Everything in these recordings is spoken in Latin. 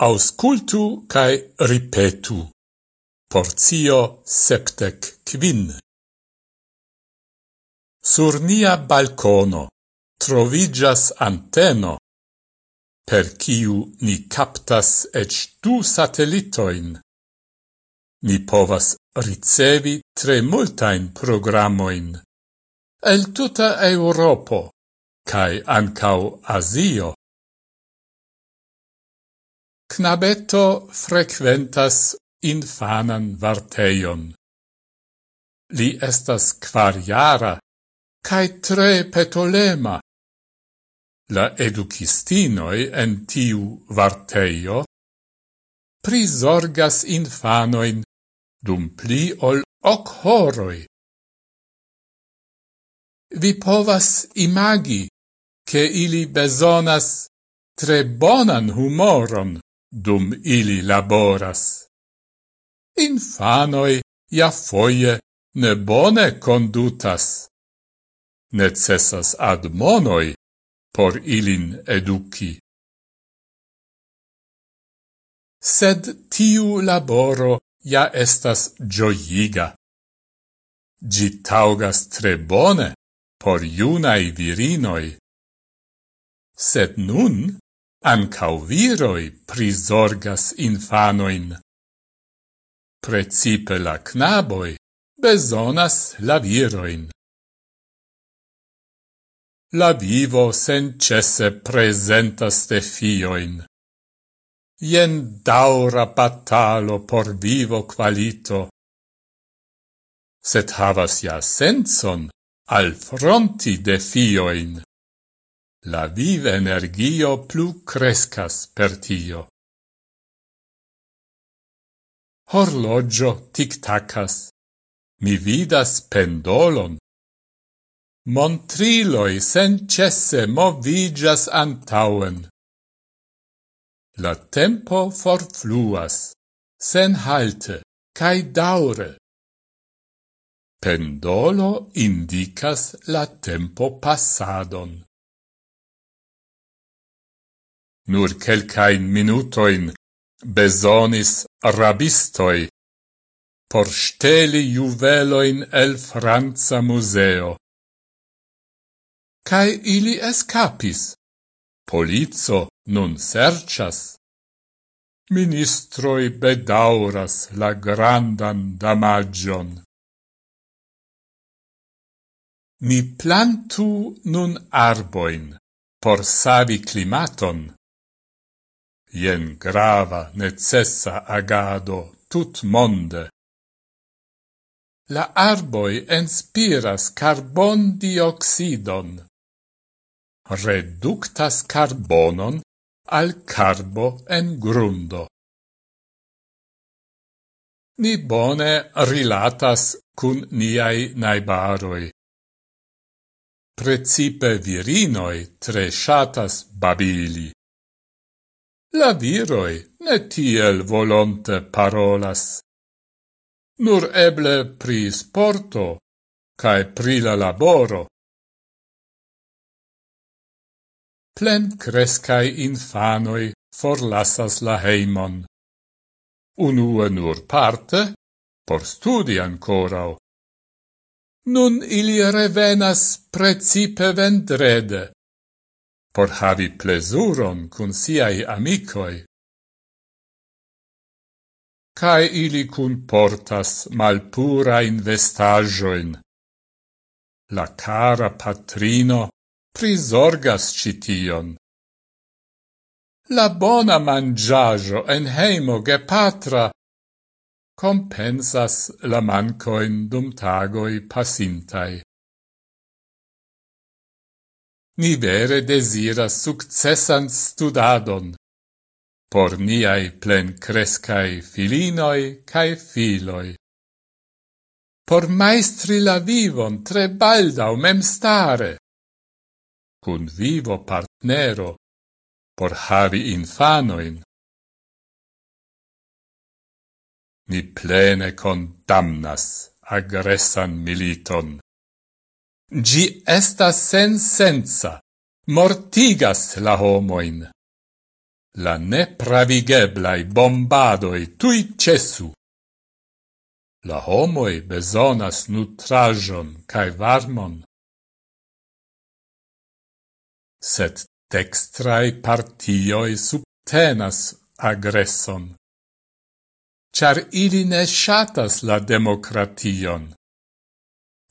Auscultu cae ripetu. Porzio septec quin. Sur nia balcono trovigas anteno, per kiu ni captas ec du satellitoin. Ni povas ricevi tre multain programoin. El tuta Europo, cae ancau Asio. Knabeto frequentas infanan varteion. Li estas quariara, cae tre petolema. La educistinoi en tiu varteio prisorgas infanoin dum pli ol hoc horoi. Vi povas imagi che ili besonas tre bonan humoron dum ili laboras. Infanoi ja foie ne bone condutas. Necessas admonoi por ilin educi. Sed tiu laboro ja estas gioiga. Gi taugas tre bone por iunai virinoi. Sed nun Ancau viroi prisorgas infanoin. Precipe la knaboi besonas la viroin. La vivo sencesse presentas defioin. Ien daura batalo por vivo qualito. Set havas ja senson al fronti de fioin. La vive energio plu crescas per tio. Horloggio tic-tacas. Mi vidas pendolon. Montriloi sencesse movigas antauen. La tempo forfluas, sen halte, cae daure. Pendolo indicas la tempo passadon. Nur quelcain minutoin besonis rabistoi por steli juveloin el Franza museo. Cai ili escapis. Polizo nun serchas. Ministroi bedauras la grandan damagion. Ni plantu nun arboin por savi climaton jen grava necessa agado tut monde. La arboi inspiras carbon dioxidon. Reductas carbonon al carbo en grundo. Ni bone rilatas cun niai naibaroi. Precipe virinoi tre shatas babili la viroi ne tiel volonte parolas. Nur eble pri sporto, cae pri la laboro. Plen crescai infanoi forlassas la heimon. Unue nur parte, por studi ancorau. Nun ili revenas precipe vendrede, por havi plesuron cun siai amicoi. Cae ili cun portas malpura vestagioin. La cara patrino prisorgas cition. La bona mangiajo en heimo gepatra compensas la mancoin dum tagoi passintai. Ni vere desiras successan studadon por niai plen crescai filinoi cae filoi. Por maestri la vivon tre baldau mem stare, cun vivo partnero, por havi infanoin. Ni plene condamnas agressan militon. Gi estas sensenza, mortigas la homoin. La nepravigeblai bombadoi tui cesu. La homoi besonas nutrajon cae varmon. Set dextrai partioi subtenas agresson. Char ili ne shatas la demokration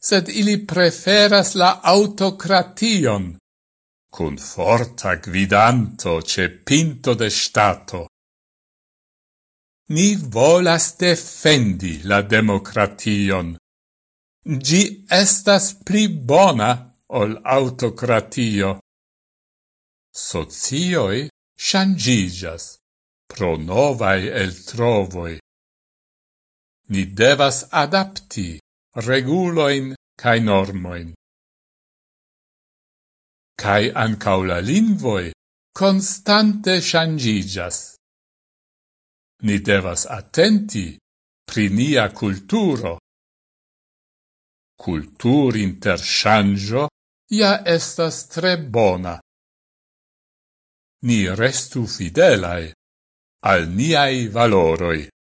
sed ili preferas la autocration, cun forta gvidanto ce pinto de stato. Ni volas defendi la democration. Gi estas pli bona ol autocratio. Socioi shangigas pro novae eltrovoi. Ni devas adapti reguloin cae normoin. Cae ancau la lingvoi constante shangigas. Ni devas attenti pri nia culturo. Cultur intershangio ja estas tre bona. Ni restu fidelae al niai valoroi.